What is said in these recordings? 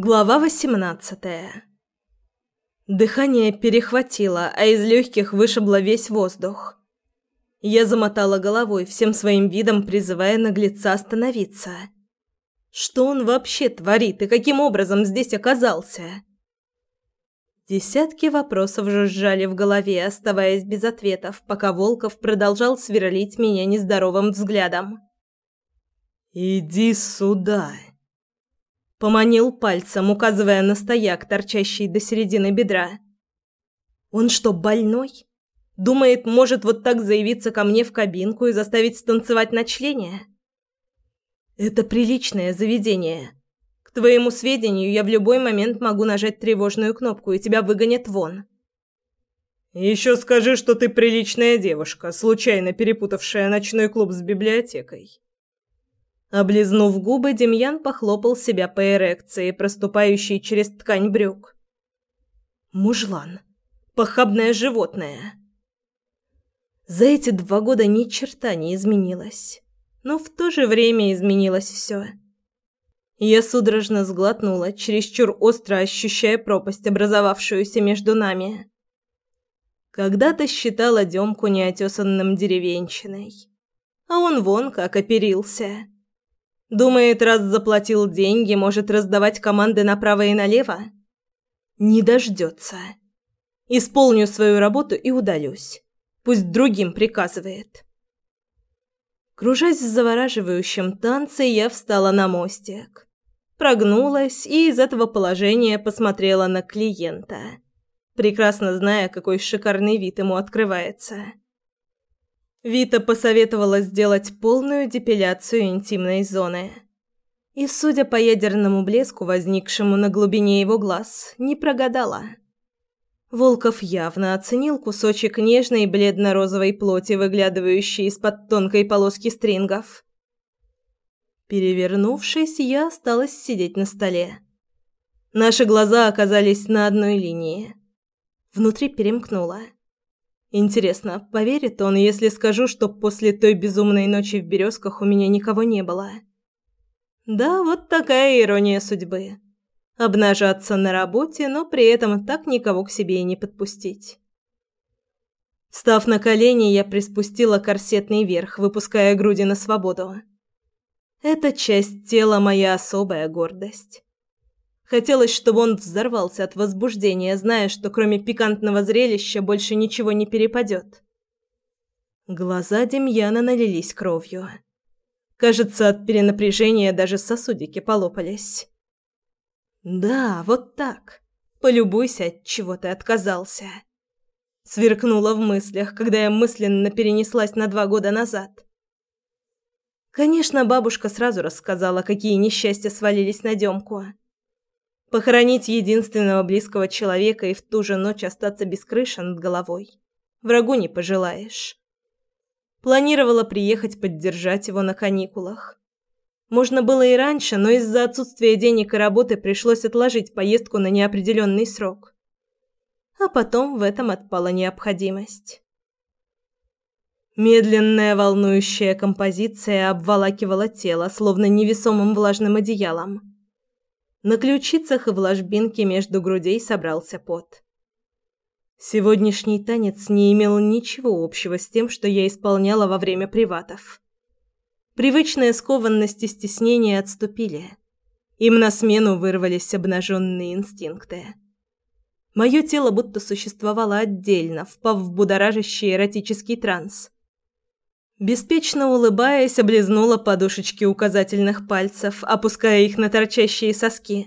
Глава восемнадцатая. Дыхание перехватило, а из легких вышибло весь воздух. Я замотала головой, всем своим видом призывая наглеца остановиться. Что он вообще творит и каким образом здесь оказался? Десятки вопросов жужжали в голове, оставаясь без ответов, пока Волков продолжал сверлить меня нездоровым взглядом. «Иди сюда!» Поманил пальцем, указывая на стояк, торчащий до середины бедра. Он что, больной? Думает, может вот так заявиться ко мне в кабинку и заставить станцевать на члене? Это приличное заведение. К твоему сведению, я в любой момент могу нажать тревожную кнопку, и тебя выгонят вон. Еще скажи, что ты приличная девушка, случайно перепутавшая ночной клуб с библиотекой. Облизнув губы, Демьян похлопал себя по эрекции, проступающей через ткань брюк. Мужлан. Похабное животное. За эти два года ни черта не изменилось. Но в то же время изменилось все. Я судорожно сглотнула, чересчур остро ощущая пропасть, образовавшуюся между нами. Когда-то считала Демку неотесанным деревенщиной. А он вон как оперился. Думает, раз заплатил деньги, может раздавать команды направо и налево? Не дождется. Исполню свою работу и удалюсь. Пусть другим приказывает. Кружась в завораживающем танце, я встала на мостик. Прогнулась и из этого положения посмотрела на клиента, прекрасно зная, какой шикарный вид ему открывается. Вита посоветовала сделать полную депиляцию интимной зоны. И, судя по ядерному блеску, возникшему на глубине его глаз, не прогадала. Волков явно оценил кусочек нежной бледно-розовой плоти, выглядывающей из-под тонкой полоски стрингов. Перевернувшись, я осталась сидеть на столе. Наши глаза оказались на одной линии. Внутри перемкнуло. Интересно, поверит он, если скажу, что после той безумной ночи в березках у меня никого не было? Да, вот такая ирония судьбы. Обнажаться на работе, но при этом так никого к себе и не подпустить. Став на колени, я приспустила корсетный верх, выпуская груди на свободу. Эта часть тела моя особая гордость. Хотелось, чтобы он взорвался от возбуждения, зная, что кроме пикантного зрелища больше ничего не перепадет. Глаза Демьяна налились кровью. Кажется, от перенапряжения даже сосудики полопались. Да, вот так. Полюбуйся, от чего ты отказался. Сверкнула в мыслях, когда я мысленно перенеслась на два года назад. Конечно, бабушка сразу рассказала, какие несчастья свалились на Демку. Похоронить единственного близкого человека и в ту же ночь остаться без крыши над головой. Врагу не пожелаешь. Планировала приехать поддержать его на каникулах. Можно было и раньше, но из-за отсутствия денег и работы пришлось отложить поездку на неопределенный срок. А потом в этом отпала необходимость. Медленная волнующая композиция обволакивала тело, словно невесомым влажным одеялом. На ключицах и в ложбинке между грудей собрался пот. Сегодняшний танец не имел ничего общего с тем, что я исполняла во время приватов. Привычная скованность и стеснение отступили. Им на смену вырвались обнаженные инстинкты. Мое тело будто существовало отдельно, впав в будоражащий эротический транс – Беспечно улыбаясь, облизнула подушечки указательных пальцев, опуская их на торчащие соски.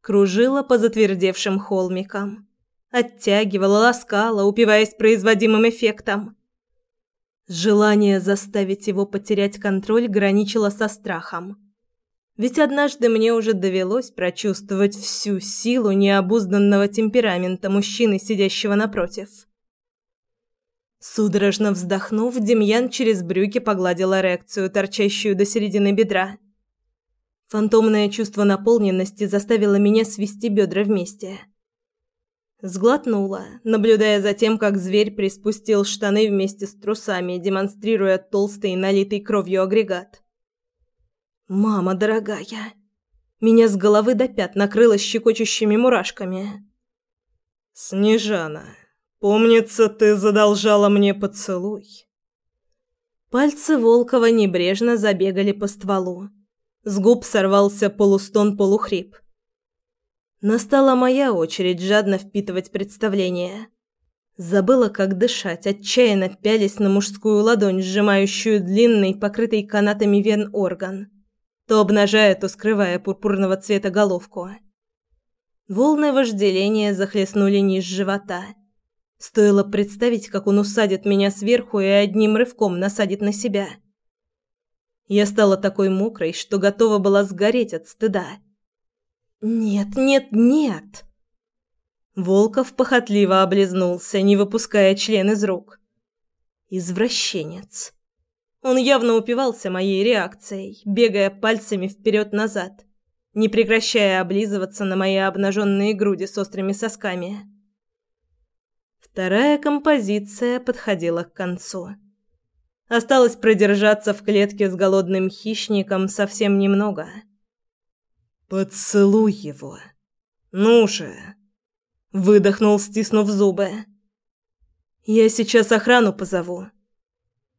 Кружила по затвердевшим холмикам. Оттягивала, ласкала, упиваясь производимым эффектом. Желание заставить его потерять контроль граничило со страхом. Ведь однажды мне уже довелось прочувствовать всю силу необузданного темперамента мужчины, сидящего напротив. Судорожно вздохнув, Демьян через брюки погладил эрекцию, торчащую до середины бедра. Фантомное чувство наполненности заставило меня свести бедра вместе. Сглотнула, наблюдая за тем, как зверь приспустил штаны вместе с трусами, демонстрируя толстый налитый кровью агрегат. «Мама дорогая!» Меня с головы до пят накрыло щекочущими мурашками. «Снежана, помнится, ты задолжала мне поцелуй». Пальцы Волкова небрежно забегали по стволу. С губ сорвался полустон-полухрип. Настала моя очередь жадно впитывать представление. Забыла, как дышать, отчаянно пялись на мужскую ладонь, сжимающую длинный, покрытый канатами вен орган то обнажая, то скрывая пурпурного цвета головку. Волны вожделения захлестнули низ живота. Стоило представить, как он усадит меня сверху и одним рывком насадит на себя. Я стала такой мокрой, что готова была сгореть от стыда. «Нет, нет, нет!» Волков похотливо облизнулся, не выпуская член из рук. «Извращенец!» Он явно упивался моей реакцией, бегая пальцами вперед-назад, не прекращая облизываться на мои обнаженные груди с острыми сосками. Вторая композиция подходила к концу. Осталось продержаться в клетке с голодным хищником совсем немного. «Поцелуй его! Ну же!» Выдохнул, стиснув зубы. «Я сейчас охрану позову»,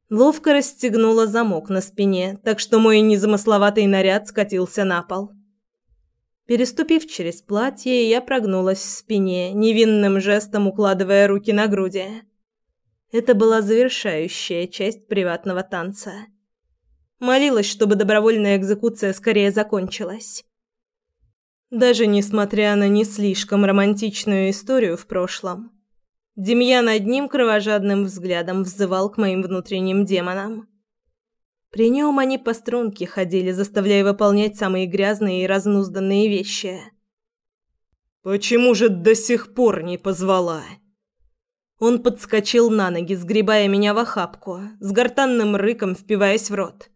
Ловко расстегнула замок на спине, так что мой незамысловатый наряд скатился на пол. Переступив через платье, я прогнулась в спине, невинным жестом укладывая руки на груди. Это была завершающая часть приватного танца. Молилась, чтобы добровольная экзекуция скорее закончилась. Даже несмотря на не слишком романтичную историю в прошлом, Демьян одним кровожадным взглядом взывал к моим внутренним демонам. При нем они по струнке ходили, заставляя выполнять самые грязные и разнузданные вещи. «Почему же до сих пор не позвала?» Он подскочил на ноги, сгребая меня в охапку, с гортанным рыком впиваясь в рот.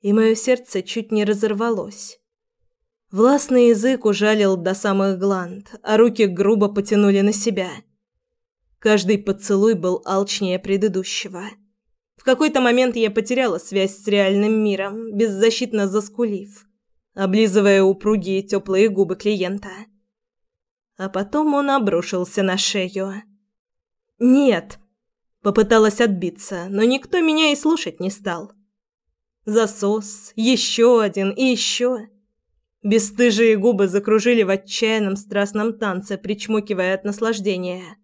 И мое сердце чуть не разорвалось. Властный язык ужалил до самых гланд, а руки грубо потянули на себя – Каждый поцелуй был алчнее предыдущего. В какой-то момент я потеряла связь с реальным миром, беззащитно заскулив, облизывая упругие теплые губы клиента. А потом он обрушился на шею. «Нет!» Попыталась отбиться, но никто меня и слушать не стал. Засос, еще один и еще. Бесстыжие губы закружили в отчаянном страстном танце, причмокивая от наслаждения.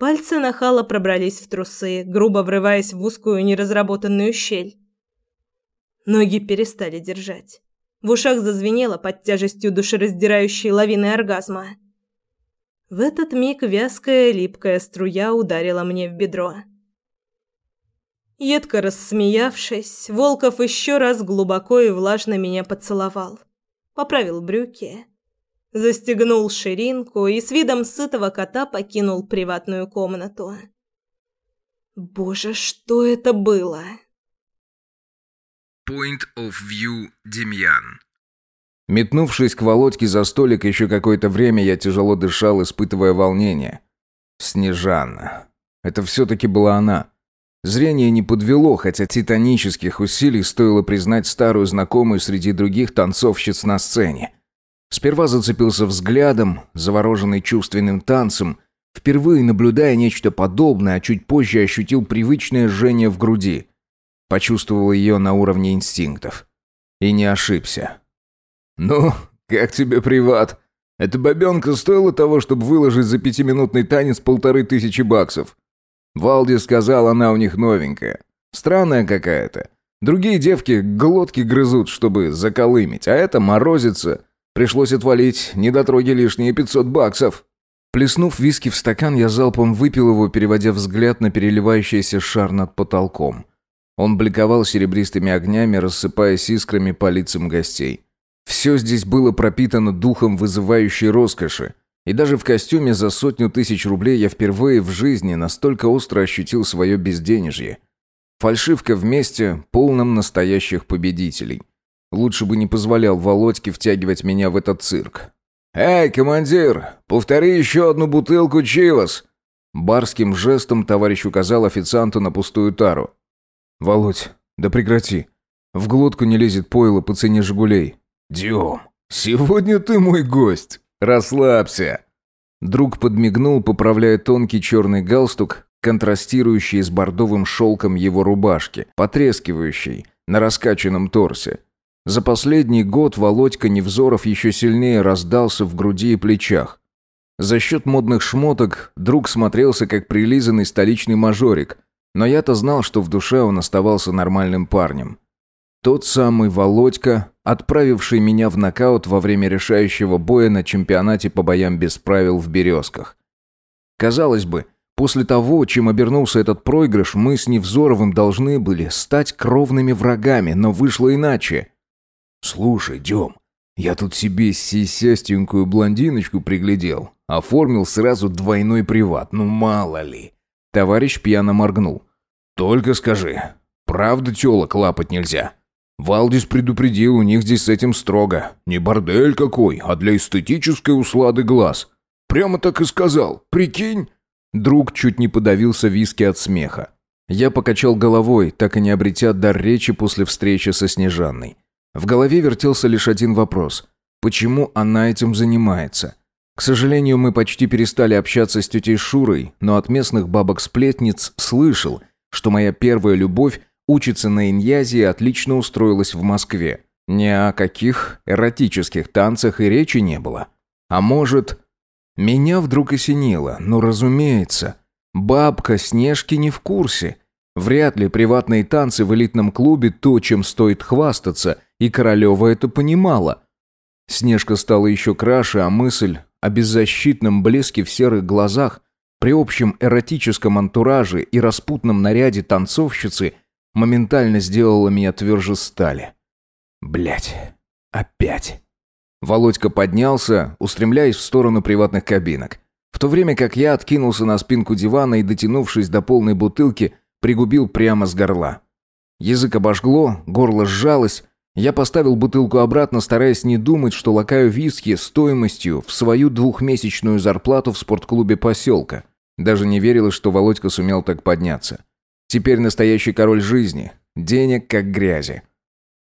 Пальцы нахала пробрались в трусы, грубо врываясь в узкую неразработанную щель. Ноги перестали держать. В ушах зазвенело под тяжестью душераздирающей лавины оргазма. В этот миг вязкая липкая струя ударила мне в бедро. Едко рассмеявшись, Волков еще раз глубоко и влажно меня поцеловал. Поправил брюки застегнул ширинку и с видом сытого кота покинул приватную комнату. Боже, что это было? Point of view Демьян. Метнувшись к Володьке за столик, еще какое-то время я тяжело дышал, испытывая волнение. Снежана. Это все-таки была она. Зрение не подвело, хотя титанических усилий стоило признать старую знакомую среди других танцовщиц на сцене. Сперва зацепился взглядом, завороженный чувственным танцем, впервые наблюдая нечто подобное, а чуть позже ощутил привычное жжение в груди. Почувствовал ее на уровне инстинктов. И не ошибся. «Ну, как тебе приват? Эта бабенка стоила того, чтобы выложить за пятиминутный танец полторы тысячи баксов?» Валди сказал, она у них новенькая. Странная какая-то. Другие девки глотки грызут, чтобы заколымить, а это морозится. Пришлось отвалить недотроги лишние 500 баксов. Плеснув виски в стакан, я залпом выпил его, переводя взгляд на переливающийся шар над потолком. Он бликовал серебристыми огнями, рассыпаясь искрами по лицам гостей. Все здесь было пропитано духом вызывающей роскоши. И даже в костюме за сотню тысяч рублей я впервые в жизни настолько остро ощутил свое безденежье. Фальшивка вместе, полном настоящих победителей. Лучше бы не позволял Володьке втягивать меня в этот цирк. «Эй, командир, повтори еще одну бутылку Чивас!» Барским жестом товарищ указал официанту на пустую тару. «Володь, да прекрати. В глотку не лезет пойло по цене «Жигулей». «Дем, сегодня ты мой гость. Расслабься». Друг подмигнул, поправляя тонкий черный галстук, контрастирующий с бордовым шелком его рубашки, потрескивающий на раскачанном торсе. За последний год Володька Невзоров еще сильнее раздался в груди и плечах. За счет модных шмоток друг смотрелся как прилизанный столичный мажорик, но я-то знал, что в душе он оставался нормальным парнем. Тот самый Володька, отправивший меня в нокаут во время решающего боя на чемпионате по боям без правил в «Березках». Казалось бы, после того, чем обернулся этот проигрыш, мы с Невзоровым должны были стать кровными врагами, но вышло иначе. «Слушай, Дем, я тут себе сисястенькую блондиночку приглядел. Оформил сразу двойной приват, ну мало ли». Товарищ пьяно моргнул. «Только скажи, правда тёлок лапать нельзя?» Валдис предупредил, у них здесь с этим строго. Не бордель какой, а для эстетической услады глаз. Прямо так и сказал. Прикинь? Друг чуть не подавился виски от смеха. Я покачал головой, так и не обретя дар речи после встречи со Снежанной. В голове вертелся лишь один вопрос. Почему она этим занимается? К сожалению, мы почти перестали общаться с тетей Шурой, но от местных бабок-сплетниц слышал, что моя первая любовь учится на Иньязе и отлично устроилась в Москве. Ни о каких эротических танцах и речи не было. А может... Меня вдруг осенило, ну разумеется. Бабка Снежки не в курсе. Вряд ли приватные танцы в элитном клубе то, чем стоит хвастаться, и Королева это понимала. Снежка стала еще краше, а мысль о беззащитном блеске в серых глазах, при общем эротическом антураже и распутном наряде танцовщицы моментально сделала меня тверже стали. Блять, опять. Володька поднялся, устремляясь в сторону приватных кабинок. В то время как я откинулся на спинку дивана и, дотянувшись до полной бутылки, пригубил прямо с горла. Язык обожгло, горло сжалось. Я поставил бутылку обратно, стараясь не думать, что лакаю виски стоимостью в свою двухмесячную зарплату в спортклубе поселка. Даже не верилось, что Володька сумел так подняться. Теперь настоящий король жизни. Денег как грязи.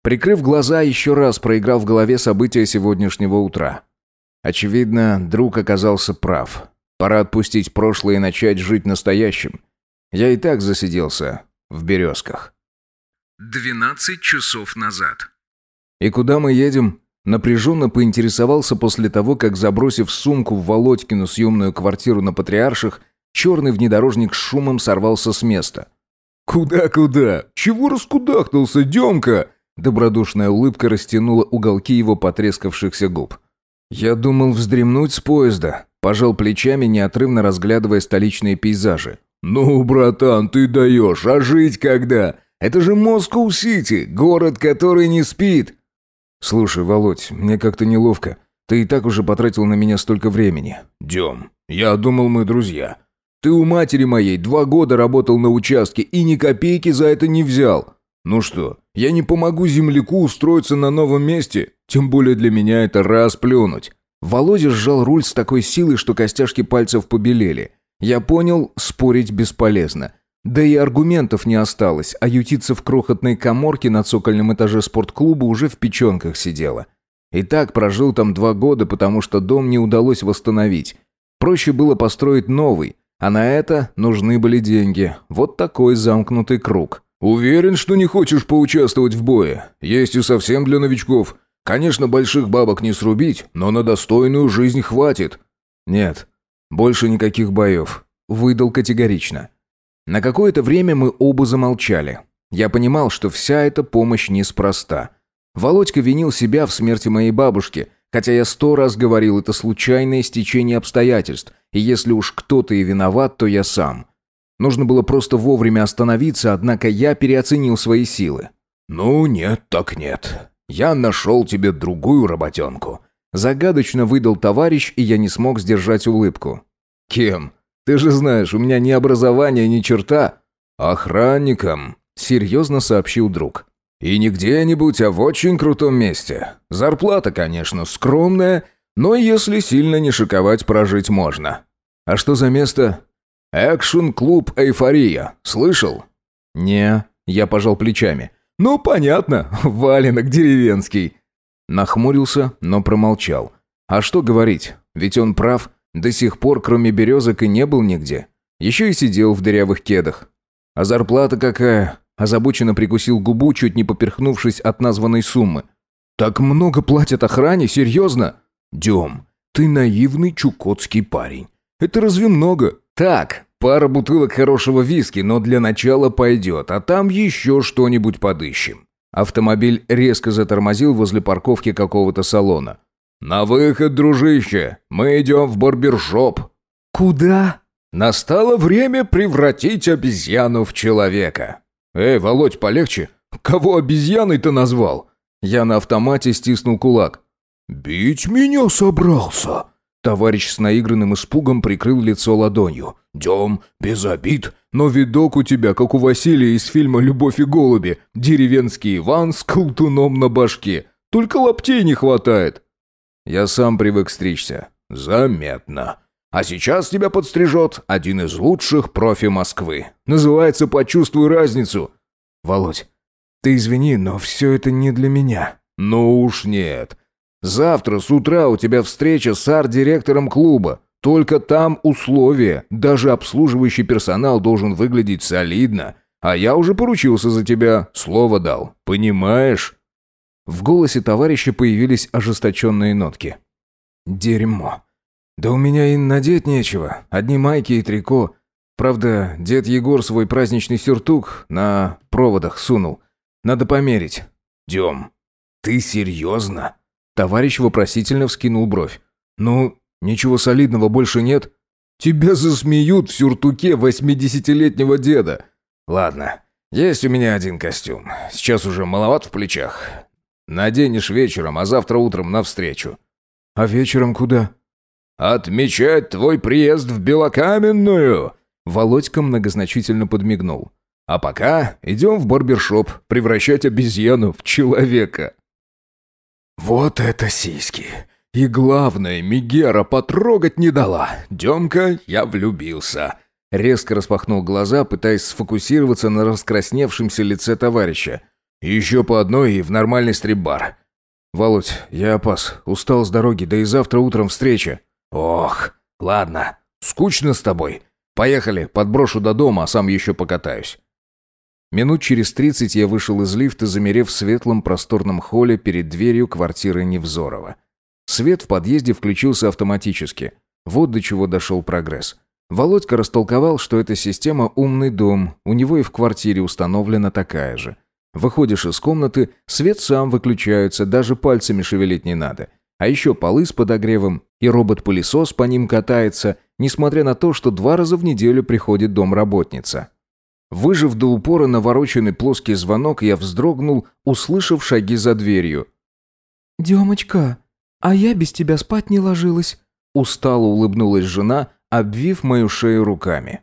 Прикрыв глаза, еще раз проиграл в голове события сегодняшнего утра. Очевидно, друг оказался прав. Пора отпустить прошлое и начать жить настоящим. Я и так засиделся в березках. Двенадцать часов назад. «И куда мы едем?» Напряженно поинтересовался после того, как, забросив сумку в Володькину съемную квартиру на Патриарших, черный внедорожник с шумом сорвался с места. «Куда-куда? Чего раскудахнулся, Демка?» Добродушная улыбка растянула уголки его потрескавшихся губ. «Я думал вздремнуть с поезда», пожал плечами, неотрывно разглядывая столичные пейзажи. «Ну, братан, ты даешь, а жить когда? Это же Москва-Сити, город, который не спит!» «Слушай, Володь, мне как-то неловко. Ты и так уже потратил на меня столько времени». «Дем, я думал, мы друзья. Ты у матери моей два года работал на участке и ни копейки за это не взял. Ну что, я не помогу земляку устроиться на новом месте? Тем более для меня это раз плюнуть». Володя сжал руль с такой силой, что костяшки пальцев побелели. Я понял, спорить бесполезно. Да и аргументов не осталось, а ютиться в крохотной коморке на цокольном этаже спортклуба уже в печенках сидела. И так прожил там два года, потому что дом не удалось восстановить. Проще было построить новый, а на это нужны были деньги. Вот такой замкнутый круг. «Уверен, что не хочешь поучаствовать в бое. Есть и совсем для новичков. Конечно, больших бабок не срубить, но на достойную жизнь хватит». «Нет, больше никаких боев», — выдал категорично. На какое-то время мы оба замолчали. Я понимал, что вся эта помощь неспроста. Володька винил себя в смерти моей бабушки, хотя я сто раз говорил, это случайное стечение обстоятельств, и если уж кто-то и виноват, то я сам. Нужно было просто вовремя остановиться, однако я переоценил свои силы. «Ну нет, так нет. Я нашел тебе другую работенку». Загадочно выдал товарищ, и я не смог сдержать улыбку. «Кем? Ты же знаешь, у меня ни образования, ни черта». «Охранником», — серьезно сообщил друг. «И не где-нибудь, а в очень крутом месте. Зарплата, конечно, скромная, но если сильно не шиковать, прожить можно. А что за место? Экшн-клуб «Эйфория». Слышал? Не, я пожал плечами. Ну, понятно, валенок деревенский. Нахмурился, но промолчал. А что говорить? Ведь он прав. До сих пор, кроме березок, и не был нигде. Еще и сидел в дырявых кедах. А зарплата какая? Озабоченно прикусил губу, чуть не поперхнувшись от названной суммы. «Так много платят охране? Серьезно?» «Дем, ты наивный чукотский парень. Это разве много?» «Так, пара бутылок хорошего виски, но для начала пойдет, а там еще что-нибудь подыщем». Автомобиль резко затормозил возле парковки какого-то салона. «На выход, дружище! Мы идем в барбершоп!» «Куда?» «Настало время превратить обезьяну в человека!» «Эй, Володь, полегче! Кого обезьяной-то назвал?» Я на автомате стиснул кулак. «Бить меня собрался?» Товарищ с наигранным испугом прикрыл лицо ладонью. «Дем, без обид, но видок у тебя, как у Василия из фильма «Любовь и голуби». Деревенский Иван с колтуном на башке. Только лаптей не хватает». Я сам привык стричься. «Заметно. А сейчас тебя подстрижет один из лучших профи Москвы. Называется «Почувствуй разницу». Володь, ты извини, но все это не для меня. Ну уж нет. Завтра с утра у тебя встреча с арт-директором клуба. Только там условия. Даже обслуживающий персонал должен выглядеть солидно. А я уже поручился за тебя, слово дал. Понимаешь? В голосе товарища появились ожесточенные нотки. Дерьмо. «Да у меня и надеть нечего. Одни майки и трико. Правда, дед Егор свой праздничный сюртук на проводах сунул. Надо померить». «Дем, ты серьезно?» Товарищ вопросительно вскинул бровь. «Ну, ничего солидного больше нет?» «Тебя засмеют в сюртуке восьмидесятилетнего деда». «Ладно, есть у меня один костюм. Сейчас уже маловат в плечах. Наденешь вечером, а завтра утром навстречу». «А вечером куда?» «Отмечать твой приезд в Белокаменную!» Володька многозначительно подмигнул. «А пока идем в барбершоп превращать обезьяну в человека». «Вот это сиськи! И главное, Мигера потрогать не дала. Демка, я влюбился!» Резко распахнул глаза, пытаясь сфокусироваться на раскрасневшемся лице товарища. «Еще по одной и в нормальный стрип-бар». «Володь, я опас. Устал с дороги, да и завтра утром встреча». «Ох, ладно, скучно с тобой. Поехали, подброшу до дома, а сам еще покатаюсь». Минут через тридцать я вышел из лифта, замерев в светлом просторном холле перед дверью квартиры Невзорова. Свет в подъезде включился автоматически. Вот до чего дошел прогресс. Володька растолковал, что эта система «умный дом», у него и в квартире установлена такая же. Выходишь из комнаты, свет сам выключается, даже пальцами шевелить не надо. А еще полы с подогревом, и робот-пылесос по ним катается, несмотря на то, что два раза в неделю приходит домработница. Выжив до упора навороченный плоский звонок, я вздрогнул, услышав шаги за дверью. «Демочка, а я без тебя спать не ложилась», устало улыбнулась жена, обвив мою шею руками.